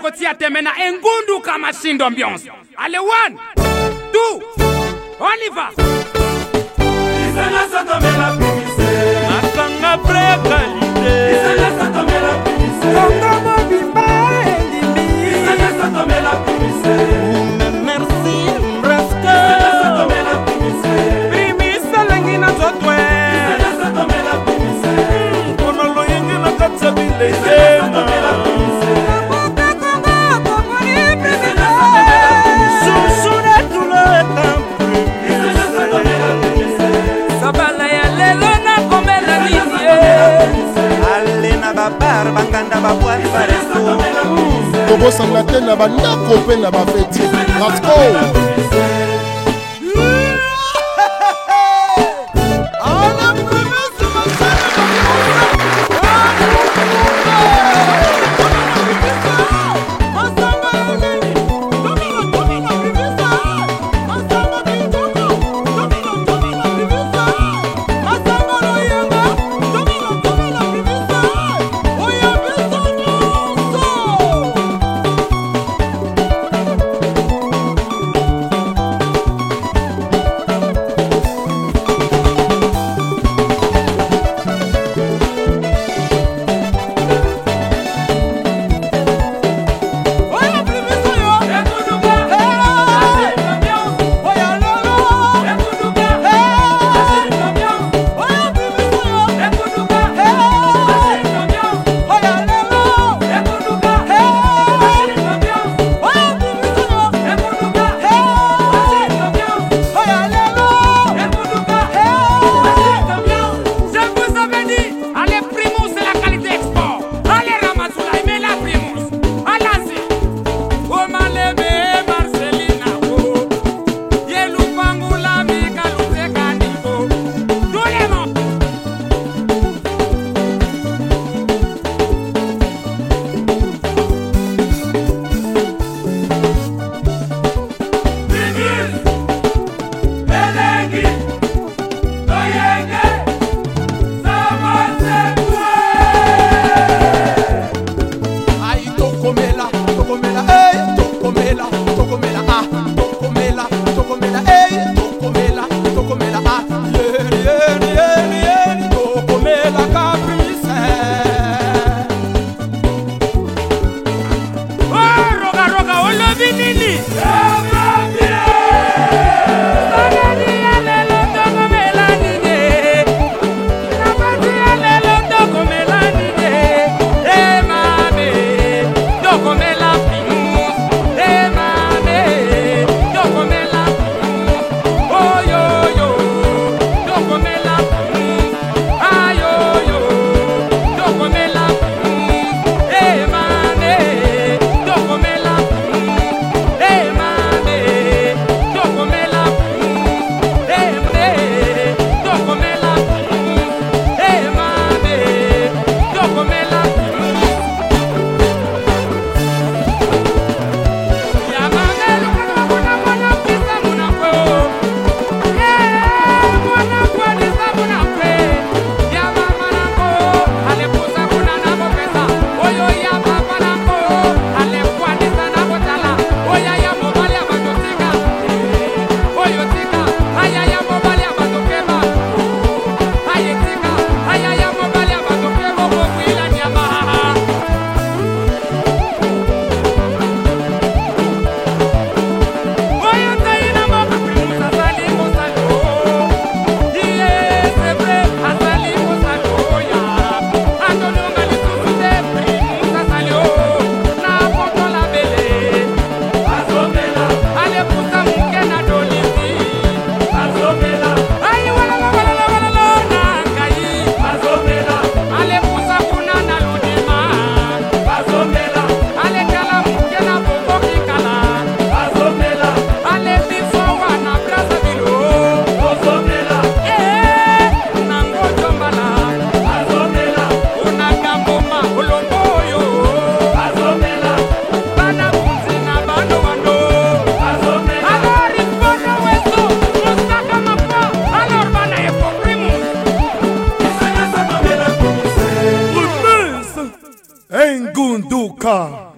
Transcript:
kotsia temena engundu kama shindo mbyonso ale one two oliver makanga prekalite tobosanga te na bandako mpe na bafeti let's go komela en Gunduka.